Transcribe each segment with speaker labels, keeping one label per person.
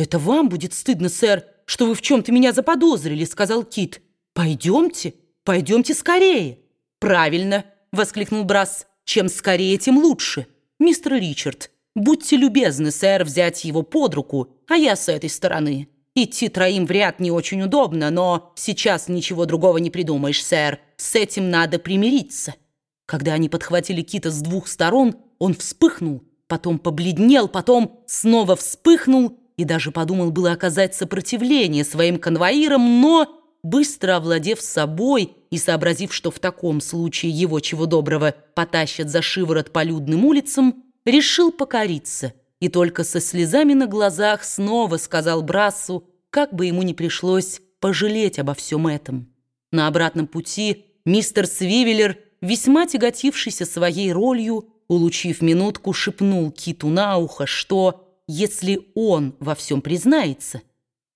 Speaker 1: «Это вам будет стыдно, сэр, что вы в чем-то меня заподозрили», — сказал Кит. «Пойдемте, пойдемте скорее». «Правильно», — воскликнул Брас. «Чем скорее, тем лучше. Мистер Ричард, будьте любезны, сэр, взять его под руку, а я с этой стороны. Идти троим в ряд не очень удобно, но сейчас ничего другого не придумаешь, сэр. С этим надо примириться». Когда они подхватили Кита с двух сторон, он вспыхнул, потом побледнел, потом снова вспыхнул и даже подумал было оказать сопротивление своим конвоирам, но, быстро овладев собой и сообразив, что в таком случае его чего доброго потащат за шиворот по людным улицам, решил покориться и только со слезами на глазах снова сказал Брассу, как бы ему ни пришлось пожалеть обо всем этом. На обратном пути мистер Свивеллер, весьма тяготившийся своей ролью, улучив минутку, шепнул Киту на ухо, что если он во всем признается,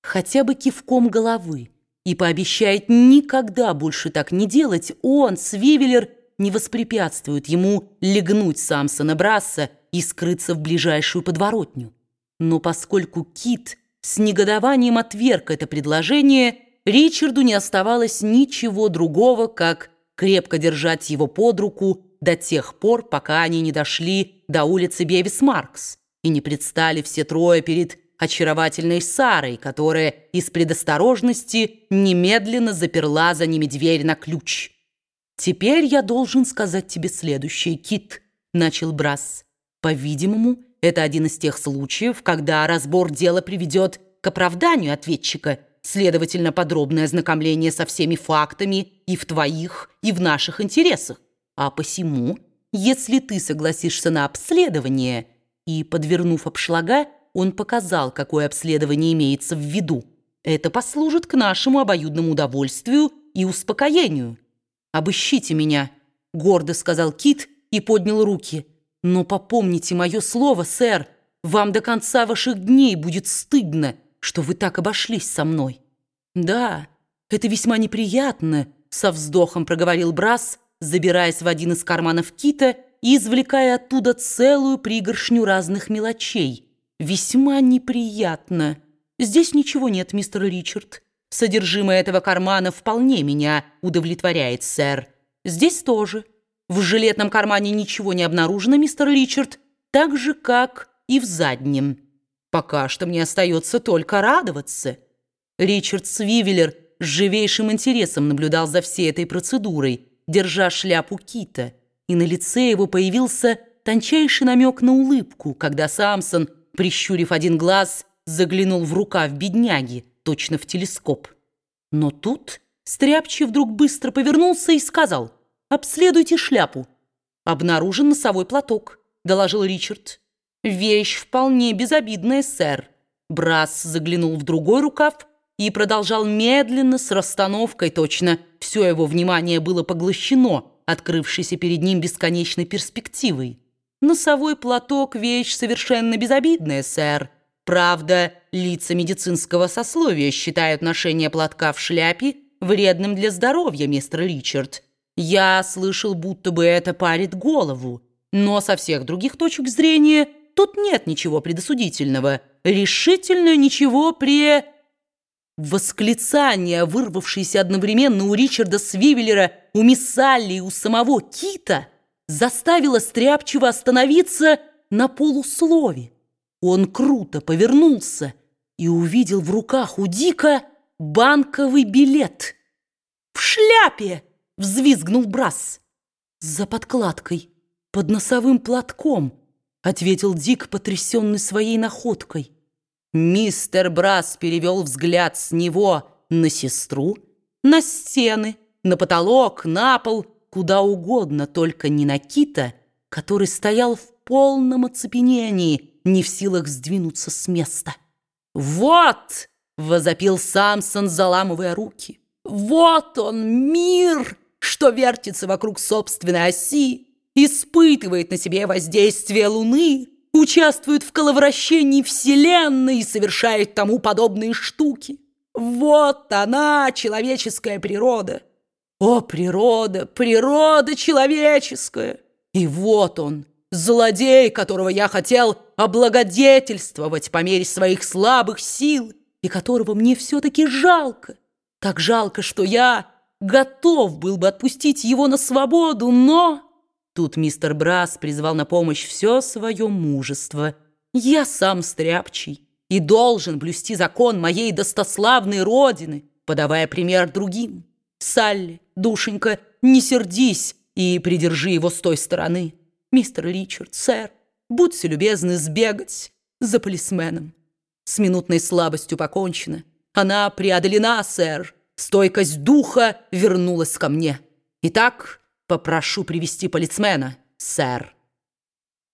Speaker 1: хотя бы кивком головы, и пообещает никогда больше так не делать, он, Свивеллер, не воспрепятствует ему легнуть Самсона Брасса и скрыться в ближайшую подворотню. Но поскольку Кит с негодованием отверг это предложение, Ричарду не оставалось ничего другого, как крепко держать его под руку до тех пор, пока они не дошли до улицы Бевис-Маркс и не предстали все трое перед очаровательной Сарой, которая из предосторожности немедленно заперла за ними дверь на ключ. «Теперь я должен сказать тебе следующее, Кит», — начал Брас. «По-видимому, это один из тех случаев, когда разбор дела приведет к оправданию ответчика, следовательно, подробное ознакомление со всеми фактами и в твоих, и в наших интересах. А посему, если ты согласишься на обследование, и, подвернув обшлага, он показал, какое обследование имеется в виду. Это послужит к нашему обоюдному удовольствию и успокоению. «Обыщите меня», — гордо сказал Кит и поднял руки. «Но попомните мое слово, сэр, вам до конца ваших дней будет стыдно, что вы так обошлись со мной». «Да, это весьма неприятно», — со вздохом проговорил Брас, забираясь в один из карманов Кита и извлекая оттуда целую пригоршню разных мелочей. Весьма неприятно. Здесь ничего нет, мистер Ричард. Содержимое этого кармана вполне меня удовлетворяет, сэр. Здесь тоже. В жилетном кармане ничего не обнаружено, мистер Ричард, так же, как и в заднем. Пока что мне остается только радоваться. Ричард Свивеллер с живейшим интересом наблюдал за всей этой процедурой, держа шляпу кита и на лице его появился тончайший намек на улыбку, когда Самсон, прищурив один глаз, заглянул в рукав бедняги, точно в телескоп. Но тут Стряпчий вдруг быстро повернулся и сказал «Обследуйте шляпу». «Обнаружен носовой платок», — доложил Ричард. «Вещь вполне безобидная, сэр». Брас заглянул в другой рукав и продолжал медленно, с расстановкой точно. Все его внимание было поглощено — открывшейся перед ним бесконечной перспективой. Носовой платок — вещь совершенно безобидная, сэр. Правда, лица медицинского сословия считают ношение платка в шляпе вредным для здоровья, мистер Ричард. Я слышал, будто бы это парит голову. Но со всех других точек зрения тут нет ничего предосудительного. Решительно ничего пре... Восклицание, вырвавшееся одновременно у Ричарда Свивеллера, у мисс Салли и у самого Кита, заставило Стряпчего остановиться на полуслове. Он круто повернулся и увидел в руках у Дика банковый билет. «В шляпе!» — взвизгнул Брас. «За подкладкой, под носовым платком», — ответил Дик, потрясенный своей находкой. Мистер Брас перевел взгляд с него на сестру, на стены, на потолок, на пол, куда угодно, только не на Кита, который стоял в полном оцепенении, не в силах сдвинуться с места. «Вот!» — возопил Самсон, заламывая руки. «Вот он, мир, что вертится вокруг собственной оси, испытывает на себе воздействие Луны, участвует в коловращении Вселенной и совершает тому подобные штуки. Вот она, человеческая природа. О, природа, природа человеческая! И вот он, злодей, которого я хотел облагодетельствовать по мере своих слабых сил и которого мне все-таки жалко. Так жалко, что я готов был бы отпустить его на свободу, но...» Тут мистер Брас призвал на помощь все свое мужество. «Я сам стряпчий и должен блюсти закон моей достославной родины, подавая пример другим. Салли, душенька, не сердись и придержи его с той стороны. Мистер Ричард, сэр, будьте любезны сбегать за полисменом. С минутной слабостью покончено. Она преодолена, сэр. Стойкость духа вернулась ко мне. Итак, попрошу привести полисмена, сэр.